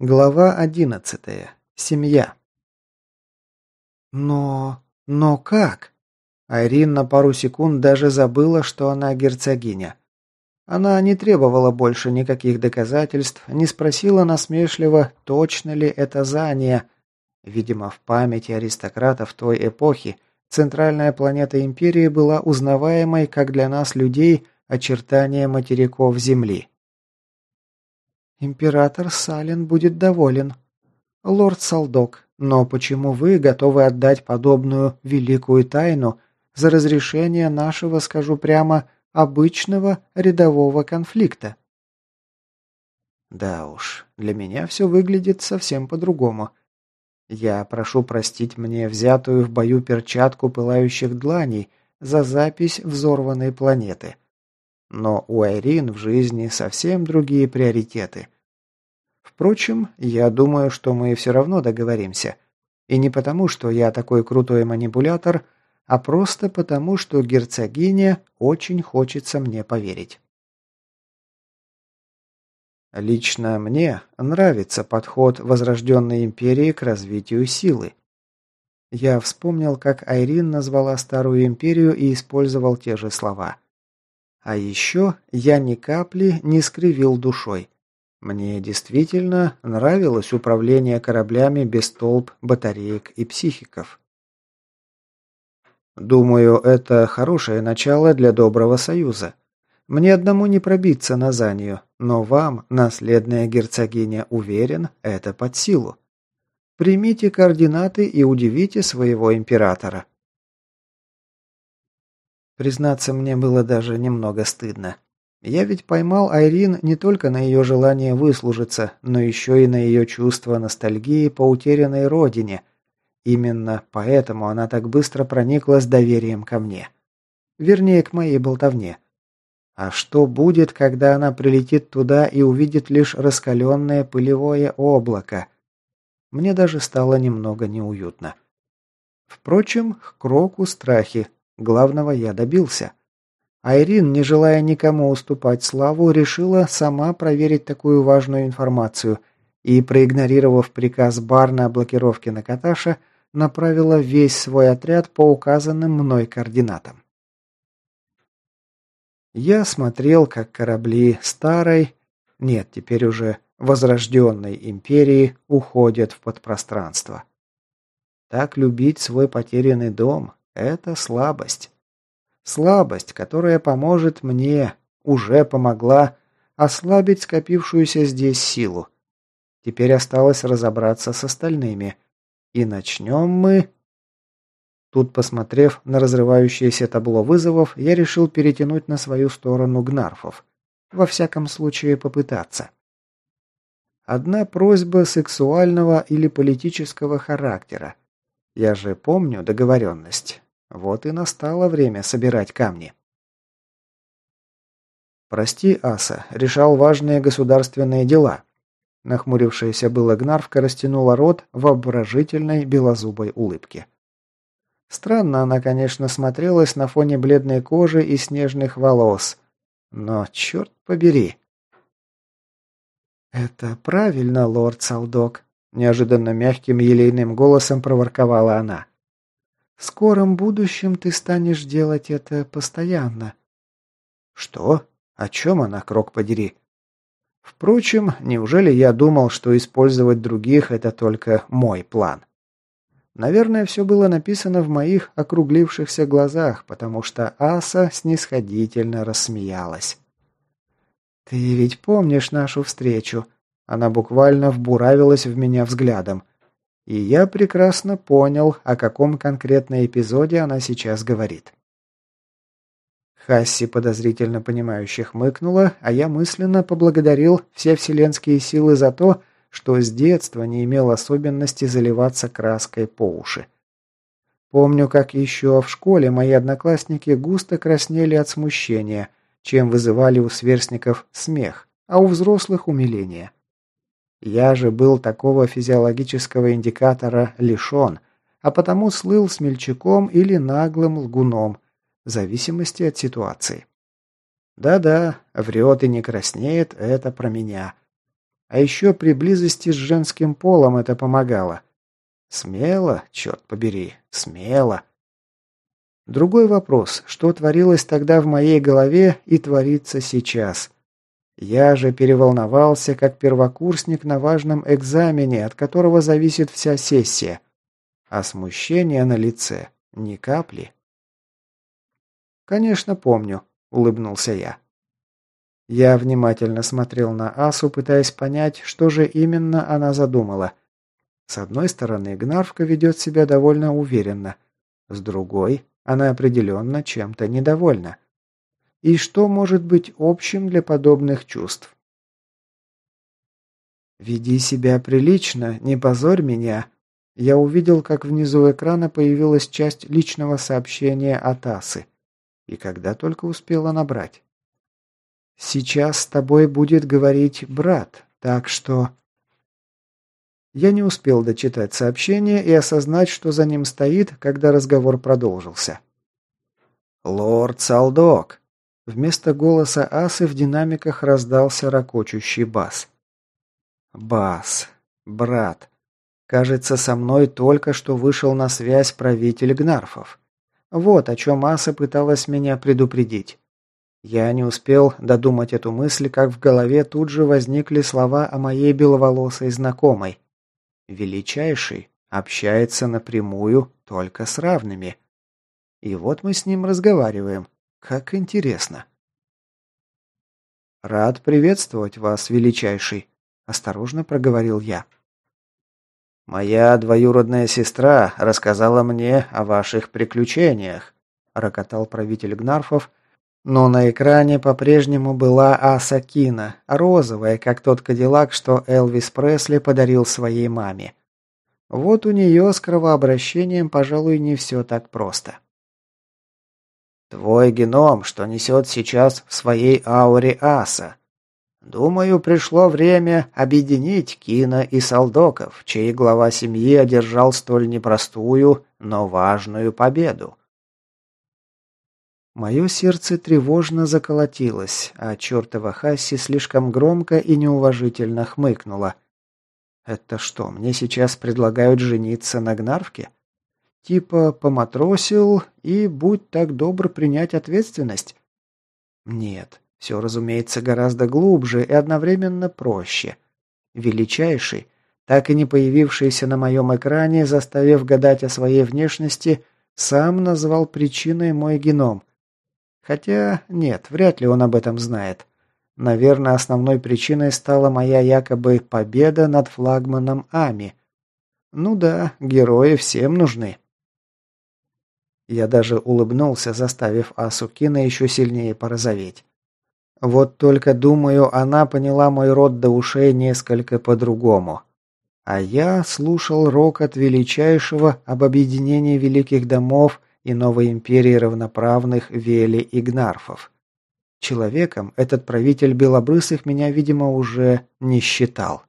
Глава одиннадцатая. Семья. Но... но как? Айрин на пару секунд даже забыла, что она герцогиня. Она не требовала больше никаких доказательств, не спросила насмешливо, точно ли это Зания. Видимо, в памяти аристократов той эпохи центральная планета Империи была узнаваемой, как для нас, людей, очертания материков Земли. Император Сален будет доволен. Лорд Салдок, но почему вы готовы отдать подобную великую тайну за разрешение нашего, скажу прямо, обычного рядового конфликта? Да уж, для меня все выглядит совсем по-другому. Я прошу простить мне взятую в бою перчатку пылающих дланей за запись взорванной планеты. Но у Айрин в жизни совсем другие приоритеты. Впрочем, я думаю, что мы все равно договоримся. И не потому, что я такой крутой манипулятор, а просто потому, что герцогине очень хочется мне поверить. Лично мне нравится подход Возрожденной Империи к развитию силы. Я вспомнил, как Айрин назвала Старую Империю и использовал те же слова. А еще я ни капли не скривил душой. Мне действительно нравилось управление кораблями без толп, батареек и психиков. Думаю, это хорошее начало для доброго союза. Мне одному не пробиться на Занию, но вам, наследная герцогиня, уверен, это под силу. Примите координаты и удивите своего императора. Признаться, мне было даже немного стыдно. Я ведь поймал Айрин не только на ее желание выслужиться, но еще и на ее чувство ностальгии по утерянной родине. Именно поэтому она так быстро проникла с доверием ко мне. Вернее, к моей болтовне. А что будет, когда она прилетит туда и увидит лишь раскаленное пылевое облако? Мне даже стало немного неуютно. Впрочем, к Кроку страхи. Главного я добился. Айрин, не желая никому уступать славу, решила сама проверить такую важную информацию и, проигнорировав приказ Барна о блокировке Накаташа, направила весь свой отряд по указанным мной координатам. Я смотрел, как корабли старой, нет, теперь уже возрожденной империи уходят в подпространство. Так любить свой потерянный дом – это слабость. Слабость, которая поможет мне, уже помогла ослабить скопившуюся здесь силу. Теперь осталось разобраться с остальными. И начнем мы... Тут, посмотрев на разрывающееся табло вызовов, я решил перетянуть на свою сторону гнарфов. Во всяком случае, попытаться. Одна просьба сексуального или политического характера. Я же помню договоренность. Вот и настало время собирать камни. «Прости, Аса, решал важные государственные дела». Нахмурившаяся была Гнарвка растянула рот в обворожительной белозубой улыбке. Странно она, конечно, смотрелась на фоне бледной кожи и снежных волос. Но черт побери. «Это правильно, лорд Салдок», – неожиданно мягким елейным голосом проворковала она. В скором будущем ты станешь делать это постоянно». «Что? О чем она, крок подери?» Впрочем, неужели я думал, что использовать других – это только мой план? Наверное, все было написано в моих округлившихся глазах, потому что Аса снисходительно рассмеялась. «Ты ведь помнишь нашу встречу?» Она буквально вбуравилась в меня взглядом. И я прекрасно понял, о каком конкретном эпизоде она сейчас говорит. Хасси подозрительно понимающе хмыкнула, а я мысленно поблагодарил все вселенские силы за то, что с детства не имел особенности заливаться краской по уши. Помню, как еще в школе мои одноклассники густо краснели от смущения, чем вызывали у сверстников смех, а у взрослых умиление. Я же был такого физиологического индикатора лишен, а потому слыл смельчаком или наглым лгуном, в зависимости от ситуации. Да-да, врет и не краснеет, это про меня. а еще при близости с женским полом это помогало. Смело, черт побери, смело. Другой вопрос, что творилось тогда в моей голове и творится сейчас. Я же переволновался, как первокурсник на важном экзамене, от которого зависит вся сессия. А смущение на лице ни капли. «Конечно, помню», — улыбнулся я. Я внимательно смотрел на Асу, пытаясь понять, что же именно она задумала. С одной стороны, Гнарвка ведет себя довольно уверенно. С другой, она определенно чем-то недовольна. И что может быть общим для подобных чувств? «Веди себя прилично, не позорь меня». Я увидел, как внизу экрана появилась часть личного сообщения от Асы. И когда только успела набрать. «Сейчас с тобой будет говорить брат, так что...» Я не успел дочитать сообщение и осознать, что за ним стоит, когда разговор продолжился. «Лорд Салдок!» Вместо голоса асы в динамиках раздался ракочущий бас. «Бас. Брат. Кажется, со мной только что вышел на связь правитель Гнарфов. Вот о чем аса пыталась меня предупредить. Я не успел додумать эту мысль, как в голове тут же возникли слова о моей беловолосой знакомой. Величайший общается напрямую только с равными. И вот мы с ним разговариваем. Как интересно. «Рад приветствовать вас, величайший», – осторожно проговорил я. «Моя двоюродная сестра рассказала мне о ваших приключениях», – рокотал правитель Гнарфов – но на экране по-прежнему была Аса Кина, розовая, как тот кадиллак, что Элвис Пресли подарил своей маме. Вот у нее с кровообращением, пожалуй, не все так просто. «Твой геном, что несет сейчас в своей ауре Аса. Думаю, пришло время объединить Кина и Салдоков, чей глава семьи одержал столь непростую, но важную победу. Мое сердце тревожно заколотилось, а чертова Хасси слишком громко и неуважительно хмыкнула. «Это что, мне сейчас предлагают жениться на Гнарвке? Типа поматросил и будь так добр принять ответственность?» «Нет, все, разумеется, гораздо глубже и одновременно проще. Величайший, так и не появившийся на моем экране, заставив гадать о своей внешности, сам назвал причиной мой геном – Хотя, нет, вряд ли он об этом знает. Наверное, основной причиной стала моя якобы победа над флагманом Ами. Ну да, герои всем нужны. Я даже улыбнулся, заставив Асукина еще сильнее порозоветь. Вот только, думаю, она поняла мой род до ушей несколько по-другому. А я слушал рок от величайшего об объединении великих домов и новой империи равноправных Вели и Гнарфов. Человеком этот правитель Белобрысых меня, видимо, уже не считал.